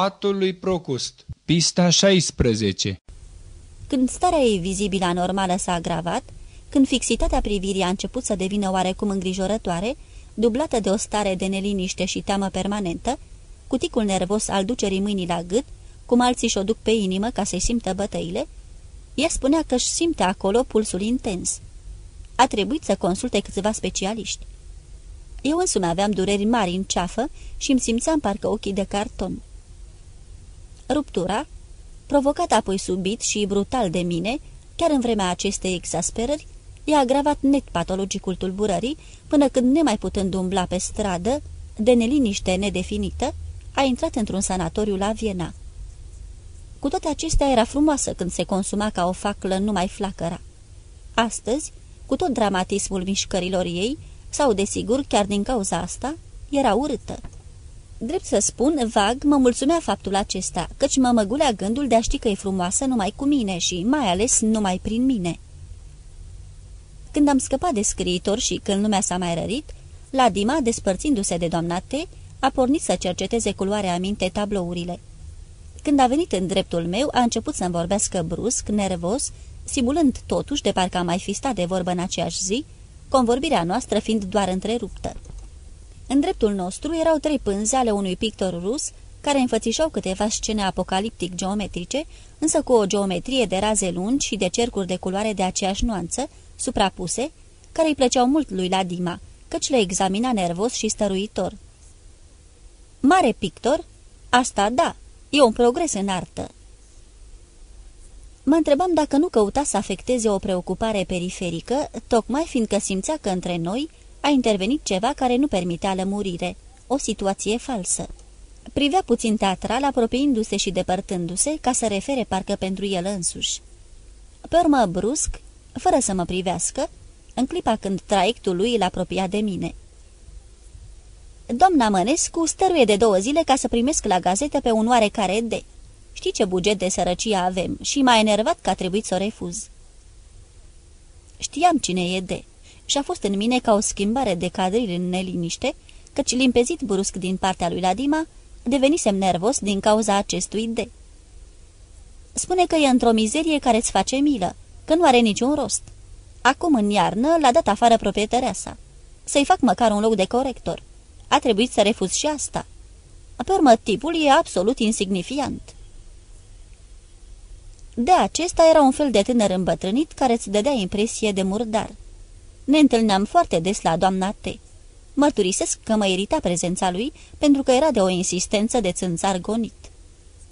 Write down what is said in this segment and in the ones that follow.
Patul lui Procust Pista 16 Când starea ei vizibilă anormală s-a agravat, când fixitatea privirii a început să devină oarecum îngrijorătoare, dublată de o stare de neliniște și teamă permanentă, cuticul nervos al ducerii mâinii la gât, cum alții și-o duc pe inimă ca să-i simtă bătăile, ea spunea că își simte acolo pulsul intens. A trebuit să consulte câțiva specialiști. Eu însumi aveam dureri mari în ceafă și îmi simțeam parcă ochii de carton. Ruptura, provocată apoi subit și brutal de mine, chiar în vremea acestei exasperări, i-a agravat net patologicul tulburării, până când, nemai putând umbla pe stradă, de neliniște nedefinită, a intrat într-un sanatoriu la Viena. Cu toate acestea era frumoasă când se consuma ca o faclă numai flacăra. Astăzi, cu tot dramatismul mișcărilor ei, sau, desigur, chiar din cauza asta, era urâtă. Drept să spun, vag, mă mulțumea faptul acesta, căci mă măgulea gândul de a ști că e frumoasă numai cu mine și, mai ales, numai prin mine. Când am scăpat de scriitor și când lumea s-a mai rărit, la Dima, despărțindu-se de doamna T, a pornit să cerceteze culoarea aminte tablourile. Când a venit în dreptul meu, a început să-mi vorbească brusc, nervos, simulând totuși de parcă am mai fi stat de vorbă în aceeași zi, convorbirea noastră fiind doar întreruptă. În dreptul nostru erau trei pânze ale unui pictor rus, care înfățișau câteva scene apocaliptic-geometrice, însă cu o geometrie de raze lungi și de cercuri de culoare de aceeași nuanță, suprapuse, care îi plăceau mult lui la Dima, căci le examina nervos și stăruitor. Mare pictor? Asta da, e un progres în artă. Mă întrebam dacă nu căuta să afecteze o preocupare periferică, tocmai fiindcă simțea că între noi a intervenit ceva care nu permitea lămurire, o situație falsă. Privea puțin teatral, apropiindu-se și depărtându-se, ca să refere parcă pentru el însuși. Pe urmă, brusc, fără să mă privească, în clipa când traiectul lui îl apropia de mine. Doamna Mănescu stăruie de două zile ca să primesc la gazetă pe un oarecare de... Știi ce buget de sărăcie avem și m-a enervat că a trebuit să o refuz. Știam cine e de și a fost în mine ca o schimbare de cadril în neliniște, căci limpezit brusc din partea lui Ladima, devenisem nervos din cauza acestui de. Spune că e într-o mizerie care îți face milă, că nu are niciun rost. Acum, în iarnă, l-a dat afară proprietărea sa. Să-i fac măcar un loc de corector. A trebuit să refuz și asta. Pe urmă, tipul e absolut insignifiant. De acesta era un fel de tânăr îmbătrânit care îți dădea impresie de murdar. Ne întâlneam foarte des la doamna T. Mărturisesc că mă irita prezența lui pentru că era de o insistență de țânțar gonit.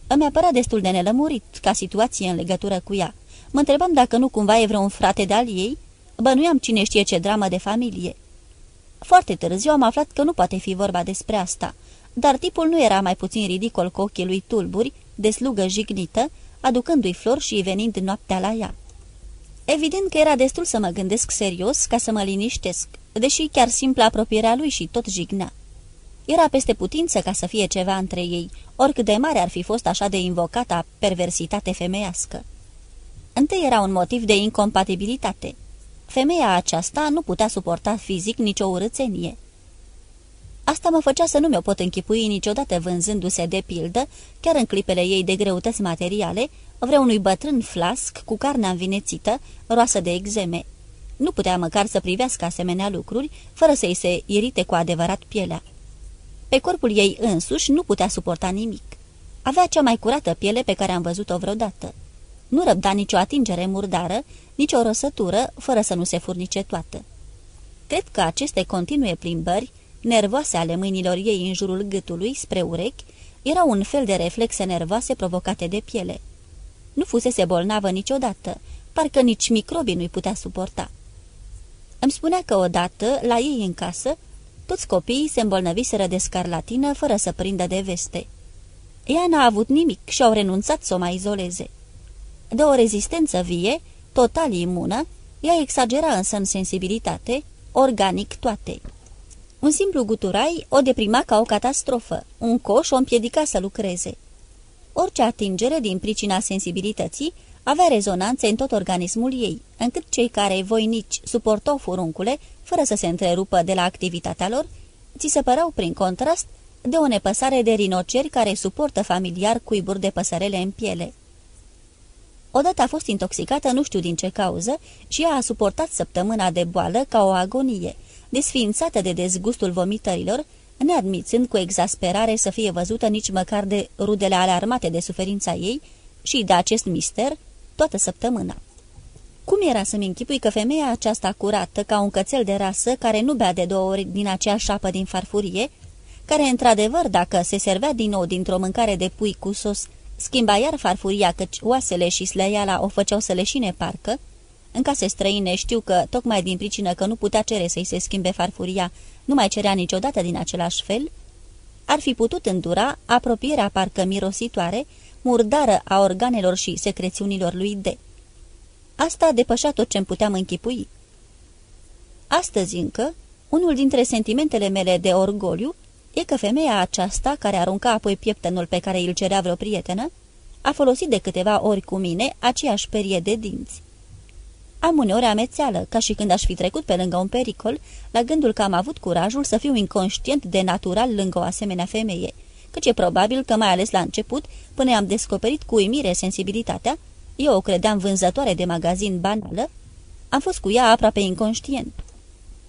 Îmi apărea destul de nelămurit ca situație în legătură cu ea. Mă întrebam dacă nu cumva e vreun frate de-al ei, bănuiam cine știe ce dramă de familie. Foarte târziu am aflat că nu poate fi vorba despre asta, dar tipul nu era mai puțin ridicol cu ochii lui tulburi, de slugă jignită, aducându-i flori și venind noaptea la ea. Evident că era destul să mă gândesc serios ca să mă liniștesc, deși chiar simpla apropierea lui și tot jignea. Era peste putință ca să fie ceva între ei, oricât de mare ar fi fost așa de invocata perversitate femeiască. Întâi era un motiv de incompatibilitate. Femeia aceasta nu putea suporta fizic nicio urățenie. Asta mă făcea să nu mi-o pot închipui niciodată vânzându-se de pildă, chiar în clipele ei de greutăți materiale, vreunui bătrân flasc cu carnea învinețită, roasă de exeme. Nu putea măcar să privească asemenea lucruri, fără să-i se irite cu adevărat pielea. Pe corpul ei însuși nu putea suporta nimic. Avea cea mai curată piele pe care am văzut-o vreodată. Nu răbda nicio atingere murdară, nicio răsătură, fără să nu se furnice toată. Cred că aceste continue plimbări, nervoase ale mâinilor ei în jurul gâtului, spre urechi, erau un fel de reflexe nervoase provocate de piele. Nu fusese bolnavă niciodată, parcă nici microbii nu-i putea suporta. Îmi spunea că odată, la ei în casă, toți copiii se îmbolnăviseră de scarlatină fără să prindă de veste. Ea n-a avut nimic și au renunțat să o mai izoleze. De o rezistență vie, total imună, ea exagera însă în sensibilitate, organic toate. Un simplu guturai o deprima ca o catastrofă, un coș o împiedica să lucreze. Orice atingere din pricina sensibilității avea rezonanțe în tot organismul ei, încât cei care voinici suportau furuncule, fără să se întrerupă de la activitatea lor, ți se păreau prin contrast de o nepăsare de rinoceri care suportă familiar cuiburi de păsărele în piele. Odată a fost intoxicată nu știu din ce cauză și ea a suportat săptămâna de boală ca o agonie, desființată de dezgustul vomitărilor, neadmițând cu exasperare să fie văzută nici măcar de rudele alarmate de suferința ei și de acest mister toată săptămâna. Cum era să-mi închipui că femeia aceasta curată, ca un cățel de rasă, care nu bea de două ori din aceeași șapă din farfurie, care, într-adevăr, dacă se servea din nou dintr-o mâncare de pui cu sos, schimba iar farfuria, căci oasele și slăiala o făceau să leșine parcă, în case străine știu că, tocmai din pricină că nu putea cere să-i se schimbe farfuria, nu mai cerea niciodată din același fel, ar fi putut îndura apropierea parcă mirositoare, murdară a organelor și secrețiunilor lui de. Asta depășea tot ce-mi puteam închipui. Astăzi încă, unul dintre sentimentele mele de orgoliu e că femeia aceasta, care arunca apoi pieptenul pe care îl cerea vreo prietenă, a folosit de câteva ori cu mine aceeași perie de dinți. Am uneori amețeală, ca și când aș fi trecut pe lângă un pericol, la gândul că am avut curajul să fiu inconștient de natural lângă o asemenea femeie, căci e probabil că, mai ales la început, până am descoperit cu uimire sensibilitatea, eu o credeam vânzătoare de magazin banală, am fost cu ea aproape inconștient.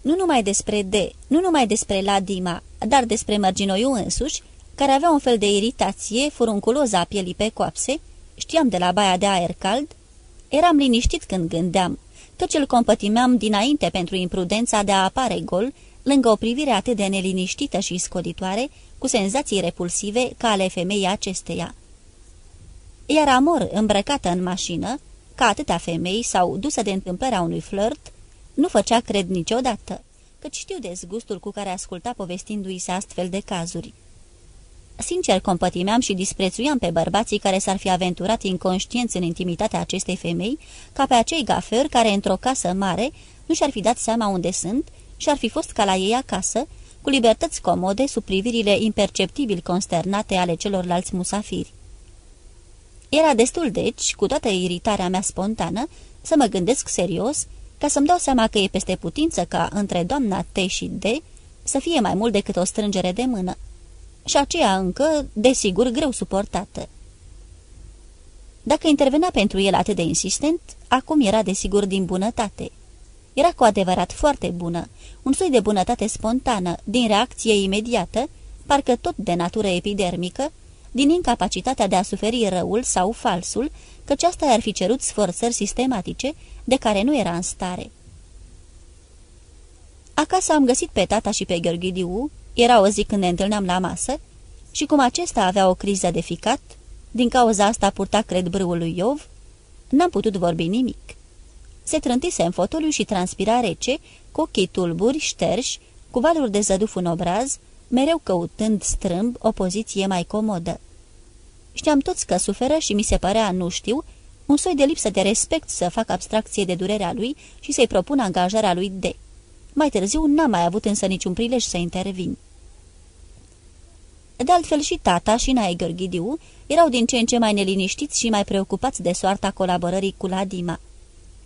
Nu numai despre D, nu numai despre Ladima, dar despre mărginoiu însuși, care avea un fel de iritație furunculoză a pielii pe coapse, știam de la baia de aer cald, eram liniștit când gândeam, căci îl compătimeam dinainte pentru imprudența de a apare gol, lângă o privire atât de neliniștită și scoditoare, cu senzații repulsive ca ale femeii acesteia. Iar Amor, îmbrăcată în mașină, ca atâtea femei sau dusă de întâmplarea unui flirt, nu făcea cred niciodată, căci știu dezgustul cu care asculta povestindu-i se astfel de cazuri. Sincer, compătimeam și disprețuiam pe bărbații care s-ar fi aventurat inconștienți în intimitatea acestei femei, ca pe acei gaferi care, într-o casă mare, nu și-ar fi dat seama unde sunt și ar fi fost ca la ei acasă, cu libertăți comode sub privirile imperceptibil consternate ale celorlalți musafiri. Era destul, deci, cu toată iritarea mea spontană, să mă gândesc serios, ca să-mi dau seama că e peste putință ca între doamna T și D să fie mai mult decât o strângere de mână. Și aceea încă, desigur, greu suportată. Dacă intervenea pentru el atât de insistent, acum era desigur din bunătate. Era cu adevărat foarte bună, un soi de bunătate spontană, din reacție imediată, parcă tot de natură epidermică, din incapacitatea de a suferi răul sau falsul, căci asta ar fi cerut sforțări sistematice de care nu era în stare. Acasă am găsit pe tata și pe Gheorghidiu, era o zi când ne întâlneam la masă, și cum acesta avea o criză de ficat, din cauza asta purta cred brâul lui Iov, n-am putut vorbi nimic. Se trântise în fotoliu și transpira rece, cu ochii tulburi, șterși, cu valuri de zăduf în obraz, mereu căutând strâmb o poziție mai comodă. Știam toți că suferă și mi se părea, nu știu, un soi de lipsă de respect să fac abstracție de durerea lui și să-i propun angajarea lui de. Mai târziu n-am mai avut însă niciun prilej să intervin. De altfel și tata și Nae Gheorghidiu erau din ce în ce mai neliniștiți și mai preocupați de soarta colaborării cu Ladima.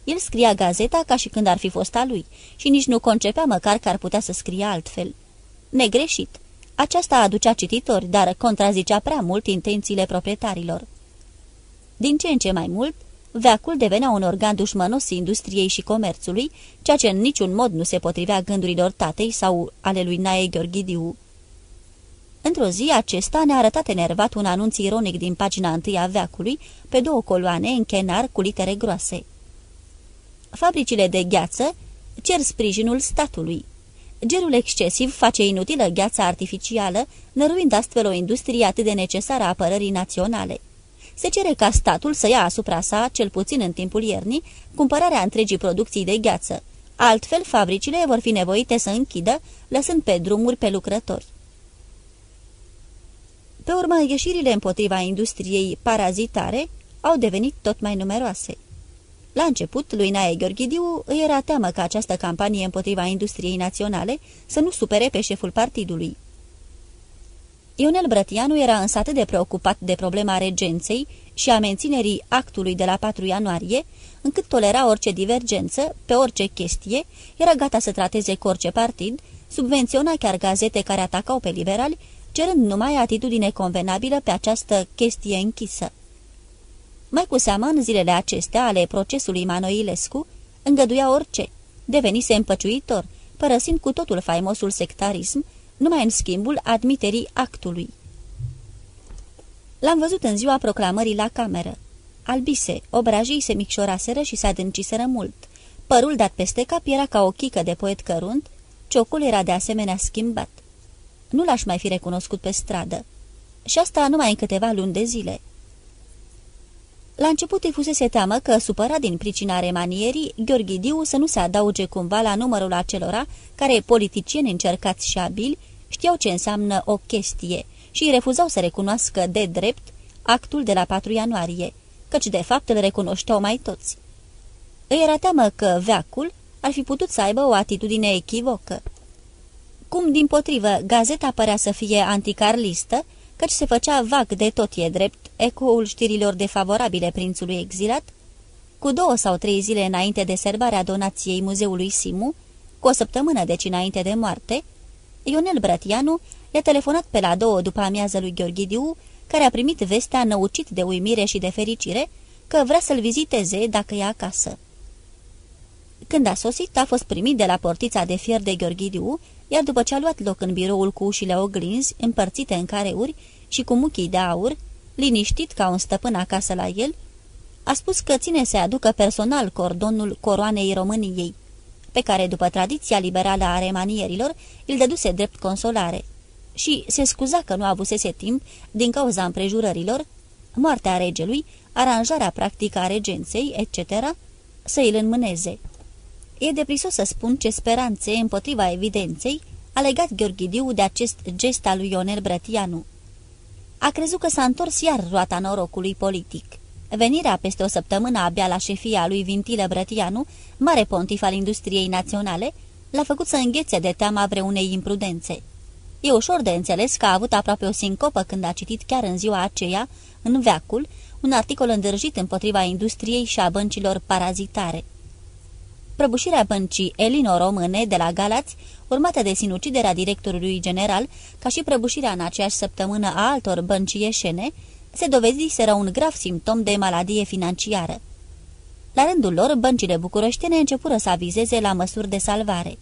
El scria gazeta ca și când ar fi fost a lui și nici nu concepea măcar că ar putea să scrie altfel. Negreșit. Aceasta aducea cititori, dar contrazicea prea mult intențiile proprietarilor. Din ce în ce mai mult, veacul devenea un organ dușmănos industriei și comerțului, ceea ce în niciun mod nu se potrivea gândurilor tatei sau ale lui Nae Gheorghidiu. Într-o zi, acesta ne-a arătat enervat un anunț ironic din pagina întâi a veacului, pe două coloane în chenar cu litere groase. Fabricile de gheață cer sprijinul statului. Gerul excesiv face inutilă gheața artificială, năruind astfel o industrie atât de necesară a apărării naționale. Se cere ca statul să ia asupra sa, cel puțin în timpul iernii, cumpărarea întregii producții de gheață. Altfel, fabricile vor fi nevoite să închidă, lăsând pe drumuri pe lucrători. Pe urmă, ieșirile împotriva industriei parazitare au devenit tot mai numeroase. La început, lui Nae Gheorghidiu îi era teamă ca această campanie împotriva industriei naționale să nu supere pe șeful partidului. Ionel Brătianu era însă atât de preocupat de problema regenței și a menținerii actului de la 4 ianuarie, încât tolera orice divergență, pe orice chestie, era gata să trateze cu orice partid, subvenționa chiar gazete care atacau pe liberali cerând numai atitudine convenabilă pe această chestie închisă. Mai cu seamă, în zilele acestea ale procesului Manoilescu, îngăduia orice, devenise împăciuitor, părăsind cu totul faimosul sectarism, numai în schimbul admiterii actului. L-am văzut în ziua proclamării la cameră. Albise, obrajii se micșoraseră și se adânciseră mult. Părul dat peste cap era ca o chică de poet cărunt, ciocul era de asemenea schimbat. Nu l-aș mai fi recunoscut pe stradă. Și asta numai în câteva luni de zile. La început îi fusese teamă că, supărat din pricina remanierii, Gheorghidiu să nu se adauge cumva la numărul acelora care, politicieni încercați și abili, știau ce înseamnă o chestie și îi refuzau să recunoască de drept actul de la 4 ianuarie, căci de fapt îl recunoșteau mai toți. Îi era teamă că veacul ar fi putut să aibă o atitudine echivocă. Cum, din potrivă, gazeta părea să fie anticarlistă, căci se făcea vag de tot e drept ecoul știrilor defavorabile prințului exilat, cu două sau trei zile înainte de serbarea donației muzeului Simu, cu o săptămână deci înainte de moarte, Ionel Brătianu i-a telefonat pe la două după amiază lui Gheorghidiu, care a primit vestea năucit de uimire și de fericire că vrea să-l viziteze dacă e acasă. Când a sosit, a fost primit de la portița de fier de Gheorghidiu, iar după ce a luat loc în biroul cu ușile oglinzi, împărțite în careuri și cu muchii de aur, liniștit ca un stăpân acasă la el, a spus că ține să aducă personal cordonul coroanei României, pe care, după tradiția liberală a remanierilor, îl dăduse drept consolare, și se scuza că nu avusese timp din cauza împrejurărilor, moartea regelui, aranjarea practică a regenței, etc., să îl înmâneze. E deprisos să spun ce speranțe împotriva evidenței a legat Gheorghidiu de acest gest al lui Ionel Brătianu. A crezut că s-a întors iar roata norocului politic. Venirea peste o săptămână abia la șefia lui Vintilă Brătianu, mare pontif al industriei naționale, l-a făcut să înghețe de teama vreunei imprudențe. E ușor de înțeles că a avut aproape o sincopă când a citit chiar în ziua aceea, în veacul, un articol îndrăjit împotriva industriei și a băncilor parazitare. Prăbușirea băncii Elino-Române de la Galați, urmată de sinuciderea directorului general, ca și prăbușirea în aceeași săptămână a altor bănci ieșene, se dovediseră un grav simptom de maladie financiară. La rândul lor, băncile bucureștene începură să avizeze la măsuri de salvare.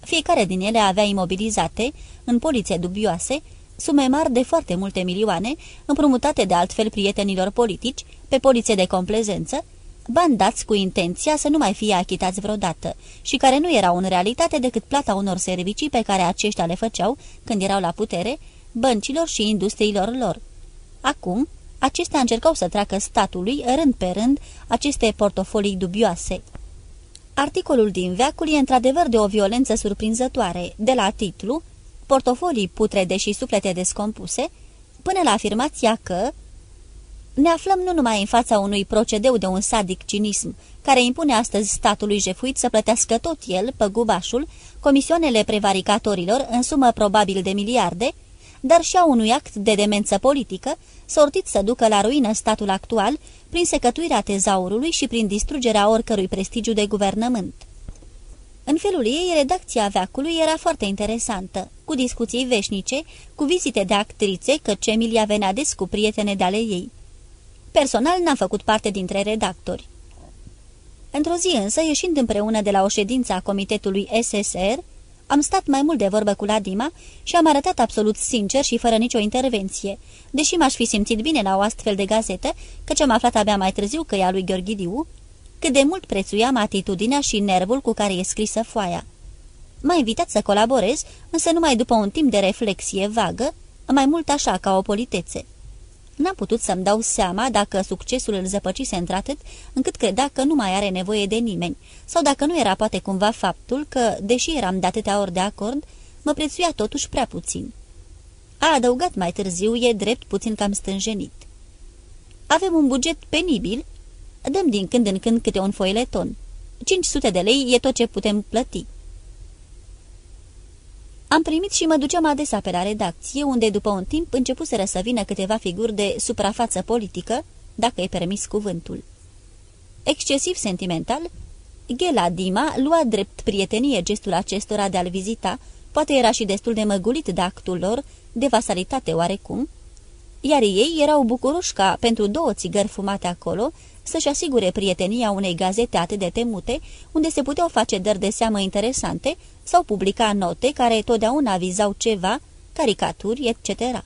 Fiecare din ele avea imobilizate, în polițe dubioase, sume mari de foarte multe milioane, împrumutate de altfel prietenilor politici, pe polițe de complezență, bani dați cu intenția să nu mai fie achitați vreodată și care nu erau în realitate decât plata unor servicii pe care aceștia le făceau când erau la putere, băncilor și industriilor lor. Acum, acestea încercau să treacă statului, rând pe rând, aceste portofolii dubioase. Articolul din veacul e într-adevăr de o violență surprinzătoare, de la titlu, portofolii putrede și suflete descompuse, până la afirmația că ne aflăm nu numai în fața unui procedeu de un sadic cinism, care impune astăzi statului jefuit să plătească tot el, pe gubașul, comisioanele prevaricatorilor în sumă probabil de miliarde, dar și a unui act de demență politică, sortit să ducă la ruină statul actual prin secătuirea tezaurului și prin distrugerea oricărui prestigiu de guvernământ. În felul ei, redacția veacului era foarte interesantă, cu discuții veșnice, cu vizite de actrițe, căci Emilia venea des cu prietene de ale ei. Personal n-am făcut parte dintre redactori. Într-o zi însă, ieșind împreună de la o ședință a comitetului SSR, am stat mai mult de vorbă cu Ladima și am arătat absolut sincer și fără nicio intervenție, deși m-aș fi simțit bine la o astfel de gazetă, căci am aflat abia mai târziu că e a lui Gheorghidiu, cât de mult prețuiam atitudinea și nervul cu care e scrisă foaia. M-a invitat să colaborez, însă numai după un timp de reflexie vagă, mai mult așa ca o politețe. N-am putut să-mi dau seama dacă succesul îl zăpăcise într-atât, încât credea că nu mai are nevoie de nimeni, sau dacă nu era poate cumva faptul că, deși eram de atâtea ori de acord, mă prețuia totuși prea puțin. A adăugat mai târziu, e drept puțin cam stânjenit. Avem un buget penibil, dăm din când în când câte un foileton. 500 de lei e tot ce putem plăti. Am primit și mă duceam adesea pe la redacție, unde după un timp începuseră să vină câteva figuri de suprafață politică, dacă îi permis cuvântul. Excesiv sentimental, Ghela Dima lua drept prietenie gestul acestora de a-l vizita, poate era și destul de măgulit de actul lor, de vasalitate oarecum, iar ei erau bucuroși ca, pentru două țigări fumate acolo, să-și asigure prietenia unei gazete atât de temute, unde se puteau face dări de seamă interesante sau publica note care totdeauna vizau ceva, caricaturi, etc.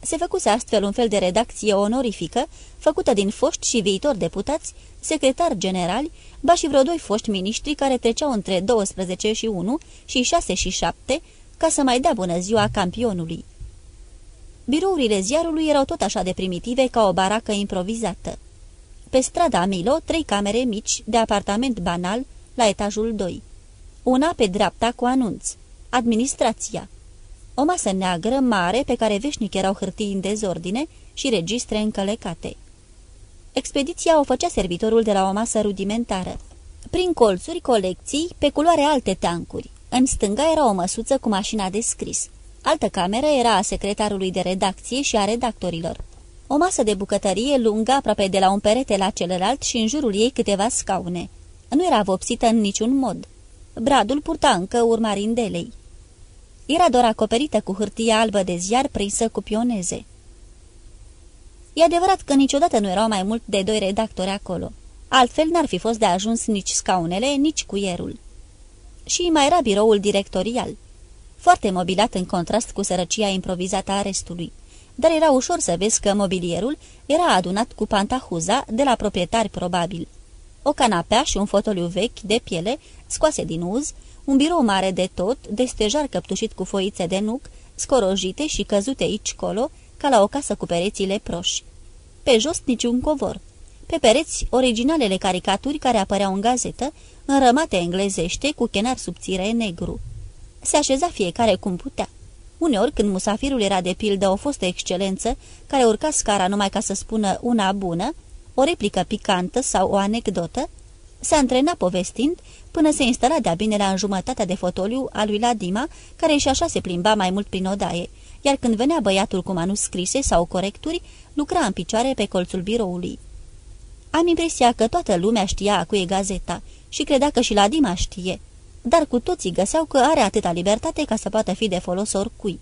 Se făcuse astfel un fel de redacție onorifică, făcută din foști și viitori deputați, secretari generali, ba și vreo doi foști miniștri care treceau între 12 și 1 și 6 și 7, ca să mai dea bună ziua campionului. Birourile ziarului erau tot așa de primitive ca o baracă improvizată. Pe strada Milo, trei camere mici, de apartament banal, la etajul 2. Una pe dreapta cu anunț. Administrația. O masă neagră, mare, pe care veșnic erau hârtii în dezordine și registre încălecate. Expediția o făcea servitorul de la o masă rudimentară. Prin colțuri, colecții, pe culoare alte tancuri. În stânga era o măsuță cu mașina de scris. Altă cameră era a secretarului de redacție și a redactorilor. O masă de bucătărie lungă aproape de la un perete la celălalt și în jurul ei câteva scaune. Nu era vopsită în niciun mod. Bradul purta încă urma rindelei. Era doar acoperită cu hârtie albă de ziar prinsă cu pioneze. E adevărat că niciodată nu erau mai mult de doi redactori acolo. Altfel n-ar fi fost de ajuns nici scaunele, nici cuierul. Și mai era biroul directorial, foarte mobilat în contrast cu sărăcia improvizată a restului dar era ușor să vezi că mobilierul era adunat cu pantahuza de la proprietari probabil. O canapea și un fotoliu vechi de piele, scoase din uz, un birou mare de tot, de stejar căptușit cu foițe de nuc, scorojite și căzute aici-colo, ca la o casă cu perețile proși. Pe jos niciun covor. Pe pereți, originalele caricaturi care apăreau în gazetă, înrămate englezește cu chenar subțire negru. Se așeza fiecare cum putea. Uneori, când musafirul era de pildă o fostă excelență, care urca scara numai ca să spună una bună, o replică picantă sau o anecdotă, se antrena povestind până se instala de-a bine la înjumătatea de fotoliu al lui Ladima, care și așa se plimba mai mult prin odaie, iar când venea băiatul cu manuscrise sau corecturi, lucra în picioare pe colțul biroului. Am impresia că toată lumea știa cu e gazeta și credea că și Ladima știe, dar cu toții găseau că are atâta libertate ca să poată fi de folos oricui.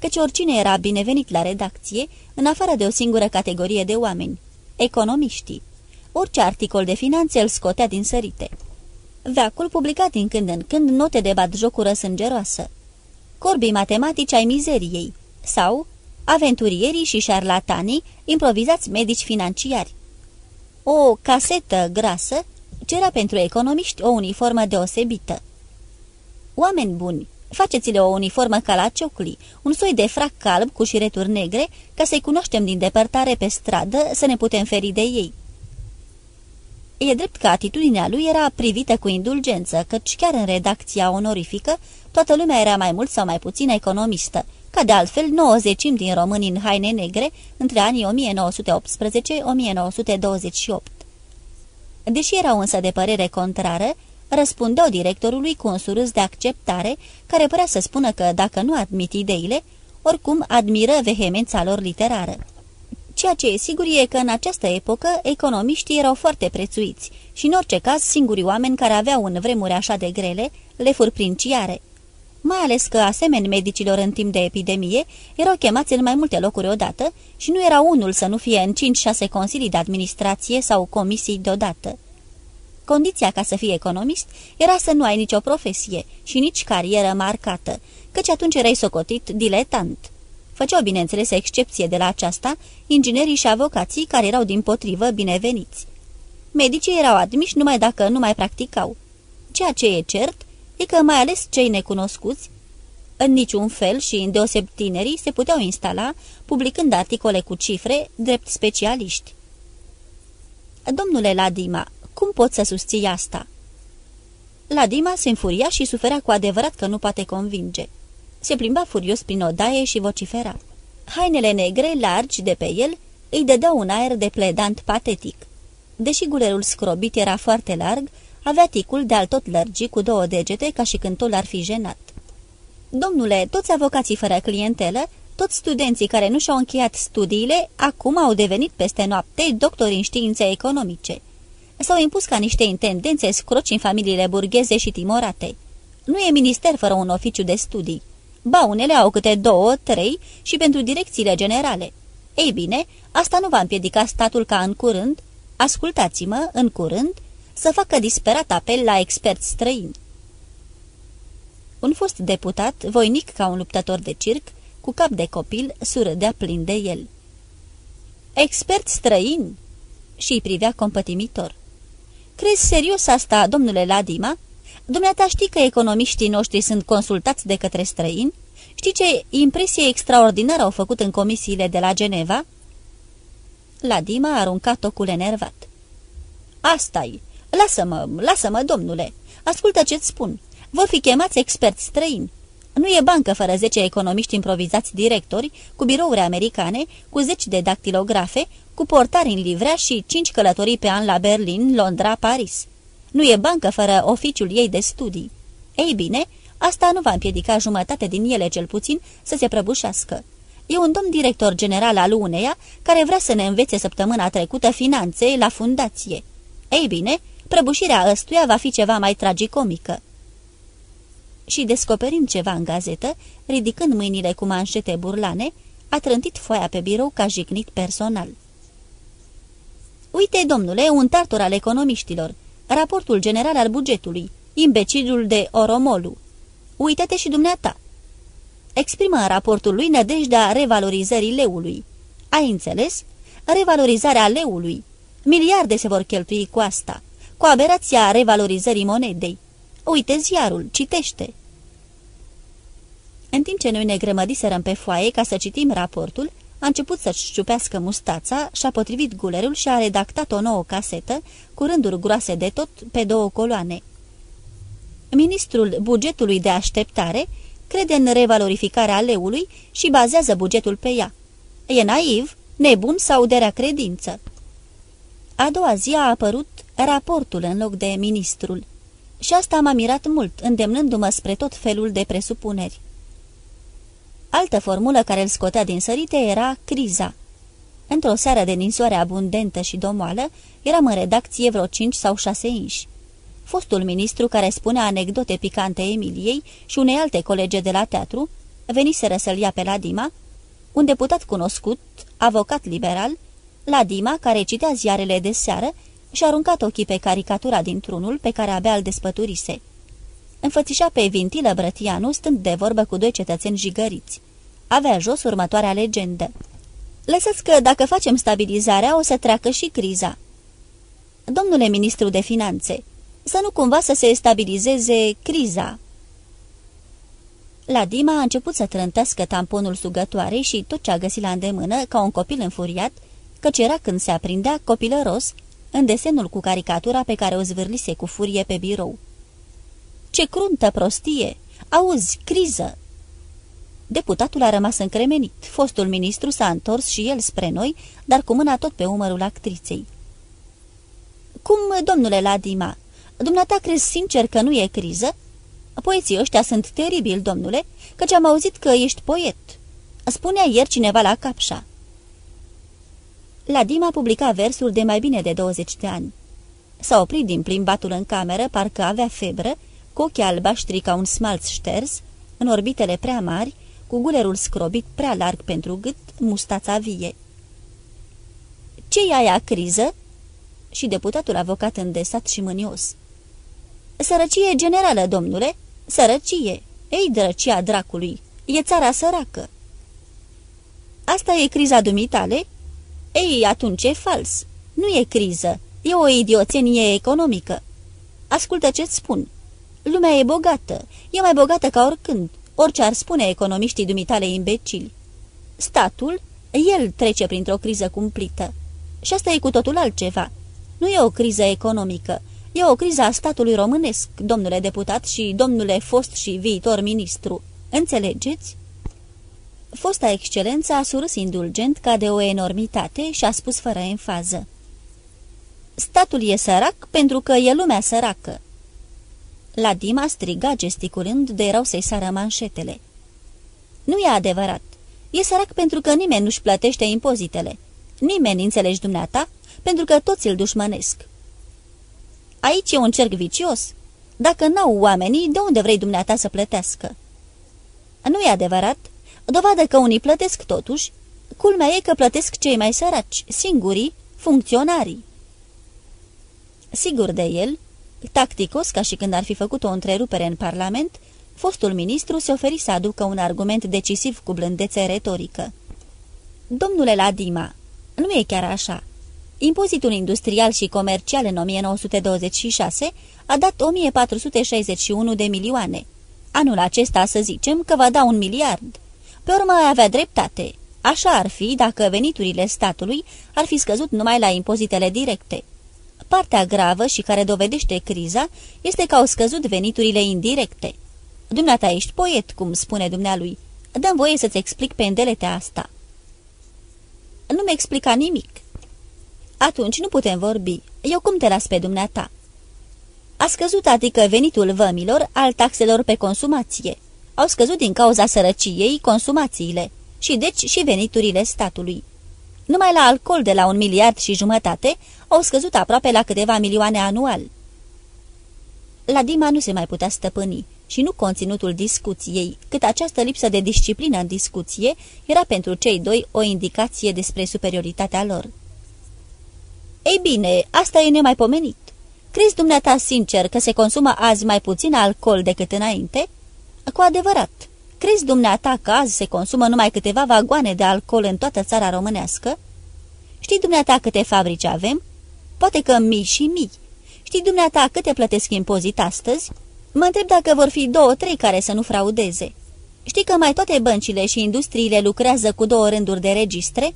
Căci oricine era binevenit la redacție, în afară de o singură categorie de oameni, economiștii. Orice articol de finanțe îl scotea din sărite. Veacul publica din când în când note de batjocură sângeroasă. Corbii matematici ai mizeriei sau aventurierii și șarlatanii improvizați medici financiari. O casetă grasă cerea pentru economiști o uniformă deosebită. Oameni buni, faceți-le o uniformă ca la ciocli, un soi de frac calb cu șireturi negre, ca să-i cunoaștem din depărtare pe stradă, să ne putem feri de ei. E drept că atitudinea lui era privită cu indulgență, căci chiar în redacția onorifică, toată lumea era mai mult sau mai puțin economistă, ca de altfel 90 din români în haine negre între anii 1918-1928. Deși erau însă de părere contrară, răspundeau directorului cu un surâs de acceptare, care părea să spună că, dacă nu admit ideile, oricum admiră vehemența lor literară. Ceea ce e sigur e că în această epocă economiștii erau foarte prețuiți și în orice caz singurii oameni care aveau în vremuri așa de grele le furprinciare. Mai ales că asemeni medicilor în timp de epidemie erau chemați în mai multe locuri odată și nu era unul să nu fie în 5-6 consilii de administrație sau comisii deodată. Condiția ca să fii economist era să nu ai nicio profesie și nici carieră marcată, căci atunci erai socotit diletant. Făceau, bineînțeles, excepție de la aceasta inginerii și avocații care erau din potrivă bineveniți. Medicii erau admiși numai dacă nu mai practicau. Ceea ce e cert e că mai ales cei necunoscuți, în niciun fel și în deoseb tinerii, se puteau instala, publicând articole cu cifre, drept specialiști. Domnule Ladima, cum pot să susții asta?" Ladima se înfuria și suferea cu adevărat că nu poate convinge. Se plimba furios prin odaie și vocifera. Hainele negre, largi de pe el, îi dădeau un aer de pledant patetic. Deși gulerul scrobit era foarte larg, avea ticul de-al tot lărgi cu două degete ca și când tot ar fi jenat. Domnule, toți avocații fără clientelă, toți studenții care nu și-au încheiat studiile, acum au devenit peste noapte doctori în științe economice. S-au impus ca niște intendențe scroci în familiile burgheze și timorate. Nu e minister fără un oficiu de studii. Ba, unele au câte două, trei și pentru direcțiile generale. Ei bine, asta nu va împiedica statul ca în curând, ascultați-mă, în curând, să facă disperat apel la experți străini. Un fost deputat, voinic ca un luptător de circ, cu cap de copil, surâdea plin de el. Expert străin? Și îi privea compătimitor. Crezi serios asta, domnule Ladima? Dumneata știi că economiștii noștri sunt consultați de către străini? Știi ce impresie extraordinară au făcut în comisiile de la Geneva?" Ladima a aruncat ocul enervat. Asta-i. Lasă-mă, lasă-mă, domnule. Ascultă ce-ți spun. Vor fi chemați experți străini. Nu e bancă fără zece economiști improvizați directori, cu birouri americane, cu zeci de dactilografe, cu portari în livrea și cinci călătorii pe an la Berlin, Londra, Paris. Nu e bancă fără oficiul ei de studii. Ei bine, asta nu va împiedica jumătate din ele cel puțin să se prăbușească. E un domn director general al uneia care vrea să ne învețe săptămâna trecută finanțe la fundație. Ei bine, prăbușirea ăstuia va fi ceva mai tragicomică. Și descoperind ceva în gazetă, ridicând mâinile cu manșete burlane, a trântit foaia pe birou ca jignit personal. Uite, domnule, un tartor al economiștilor, raportul general al bugetului, imbecilul de Oromolu. Uită-te și dumneata. Exprimă în raportul lui nădejdea revalorizării leului. Ai înțeles? Revalorizarea leului. Miliarde se vor cheltui cu asta, cu aberația revalorizării monedei. Uite ziarul, citește. În timp ce noi ne grămădiserăm pe foaie ca să citim raportul, a început să-și ciupească mustața, și-a potrivit gulerul și a redactat o nouă casetă, cu rânduri groase de tot, pe două coloane. Ministrul bugetului de așteptare crede în revalorificarea leului și bazează bugetul pe ea. E naiv, nebun sau de rea credință. A doua zi a apărut raportul în loc de ministrul. Și asta m-a mirat mult, îndemnându-mă spre tot felul de presupuneri. Altă formulă care îl scotea din sărite era criza. Într-o seară de ninsoare abundentă și domoală, eram în redacție vreo cinci sau șase inși. Fostul ministru care spunea anecdote picante Emiliei și unei alte colege de la teatru, veniseră să-l ia pe Ladima, un deputat cunoscut, avocat liberal, Ladima, care citea ziarele de seară, și-a aruncat ochii pe caricatura dintr-unul pe care abia îl despăturise înfățișa pe Vintilă Brătianu stând de vorbă cu doi cetățeni jigăriți. Avea jos următoarea legendă. Lăsați că dacă facem stabilizarea o să treacă și criza. Domnule ministru de finanțe, să nu cumva să se stabilizeze criza. La Dima a început să trântească tamponul sugătoarei și tot ce a găsit la îndemână, ca un copil înfuriat, căci era când se aprindea copilăros, în desenul cu caricatura pe care o zvârlise cu furie pe birou. Ce cruntă prostie! Auzi, criză!" Deputatul a rămas încremenit. Fostul ministru s-a întors și el spre noi, dar cu mâna tot pe umărul actriței. Cum, domnule Ladima, dumneata crezi sincer că nu e criză? Poeții ăștia sunt teribili, domnule, căci am auzit că ești poet." Spunea ieri cineva la capșa. Ladima publica versuri de mai bine de 20 de ani. S-a oprit din plimbatul în cameră, parcă avea febră, cu ochii albaștri ca un smalț șters, în orbitele prea mari, cu gulerul scrobit prea larg pentru gât, mustața vie. ce e aia criză?" Și deputatul avocat îndesat și mânios. Sărăcie generală, domnule, sărăcie. Ei, drăcia dracului, e țara săracă." Asta e criza dumitale?" Ei, atunci e fals. Nu e criză, e o idioțenie economică. Ascultă ce-ți spun." Lumea e bogată, e mai bogată ca oricând, orice ar spune economiștii dumitale imbecili. Statul, el trece printr-o criză cumplită. Și asta e cu totul altceva. Nu e o criză economică, e o criză a statului românesc, domnule deputat și domnule fost și viitor ministru. Înțelegeți? Fosta excelență a surâs indulgent ca de o enormitate și a spus fără enfază. Statul e sărac pentru că e lumea săracă. La Dima striga gesticulând de erau să-i sară manșetele. Nu e adevărat. E sărac pentru că nimeni nu-și plătește impozitele. Nimeni, înțelegi dumneata, pentru că toți îl dușmănesc. Aici e un cerc vicios. Dacă n-au oamenii, de unde vrei dumneata să plătească? Nu e adevărat? Dovadă că unii plătesc totuși. Culmea e că plătesc cei mai săraci, singurii, funcționarii. Sigur de el, tacticos ca și când ar fi făcut o întrerupere în Parlament, fostul ministru se oferi să aducă un argument decisiv cu blândețe retorică. Domnule Ladima, nu e chiar așa. Impozitul industrial și comercial în 1926 a dat 1461 de milioane. Anul acesta să zicem că va da un miliard. Pe urmă avea dreptate. Așa ar fi dacă veniturile statului ar fi scăzut numai la impozitele directe. Partea gravă și care dovedește criza este că au scăzut veniturile indirecte. Dumneata ești poet, cum spune dumnealui. Dăm voie să-ți explic pe îndelete asta. Nu-mi explica nimic. Atunci nu putem vorbi. Eu cum te las pe dumneata? A scăzut adică venitul vămilor al taxelor pe consumație. Au scăzut din cauza sărăciei consumațiile și deci și veniturile statului. Numai la alcool de la un miliard și jumătate au scăzut aproape la câteva milioane anual. La Dima nu se mai putea stăpâni și nu conținutul discuției, cât această lipsă de disciplină în discuție era pentru cei doi o indicație despre superioritatea lor. Ei bine, asta e nemaipomenit. Crezi dumneata sincer că se consumă azi mai puțin alcool decât înainte? Cu adevărat, crezi dumneata că azi se consumă numai câteva vagoane de alcool în toată țara românească? Știi dumneata câte fabrici avem? Poate că mii și mii. Știi dumneata câte plătesc impozit astăzi? Mă întreb dacă vor fi două, trei care să nu fraudeze. Știi că mai toate băncile și industriile lucrează cu două rânduri de registre?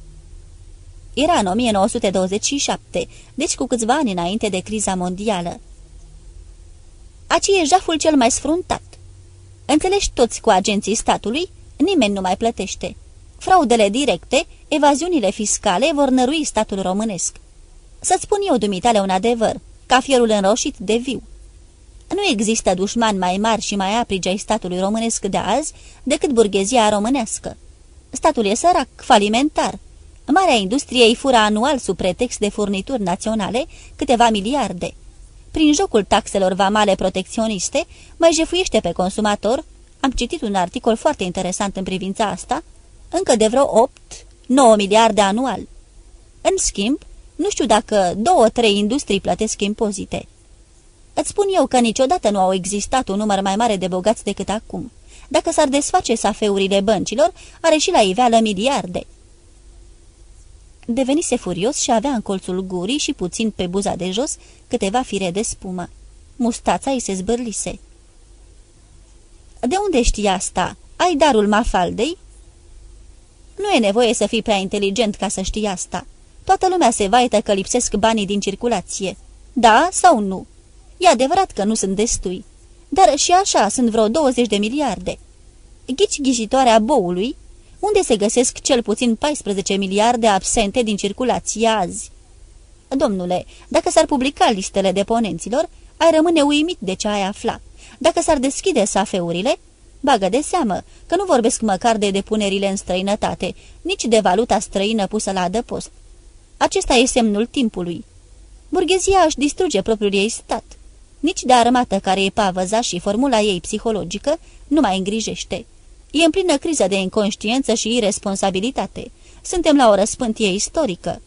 Era în 1927, deci cu câțiva ani înainte de criza mondială. Aci e jaful cel mai sfruntat. Înțelegi toți cu agenții statului, nimeni nu mai plătește. Fraudele directe, evaziunile fiscale vor nărui statul românesc. Să-ți spun eu, dumitale, un adevăr, ca fierul înroșit de viu. Nu există dușman mai mari și mai aprigi ai statului românesc de azi decât burghezia românească. Statul e sărac, falimentar, Marea industrie îi fură anual sub pretext de furnituri naționale câteva miliarde. Prin jocul taxelor vamale protecționiste, mai jefuiește pe consumator, am citit un articol foarte interesant în privința asta, încă de vreo 8-9 miliarde anual. În schimb, nu știu dacă două-trei industrii plătesc impozite. Îți spun eu că niciodată nu au existat un număr mai mare de bogați decât acum. Dacă s-ar desface safeurile băncilor, are și la iveală miliarde. Devenise furios și avea în colțul gurii și puțin pe buza de jos câteva fire de spumă. Mustața îi se zbârlise. De unde știi asta? Ai darul mafaldei?" Nu e nevoie să fii prea inteligent ca să știi asta. Toată lumea se vaită că lipsesc banii din circulație. Da sau nu? E adevărat că nu sunt destui. Dar și așa sunt vreo 20 de miliarde. Ghici ghijitoarea boului unde se găsesc cel puțin 14 miliarde absente din circulație azi. Domnule, dacă s-ar publica listele deponenților, ai rămâne uimit de ce ai afla. Dacă s-ar deschide safeurile, bagă de seamă că nu vorbesc măcar de depunerile în străinătate, nici de valuta străină pusă la adăpost. Acesta e semnul timpului. Burghezia își distruge propriul ei stat. Nici de armată care e pavăza și formula ei psihologică nu mai îngrijește. E în plină criză de inconștiență și irresponsabilitate. Suntem la o răspântie istorică.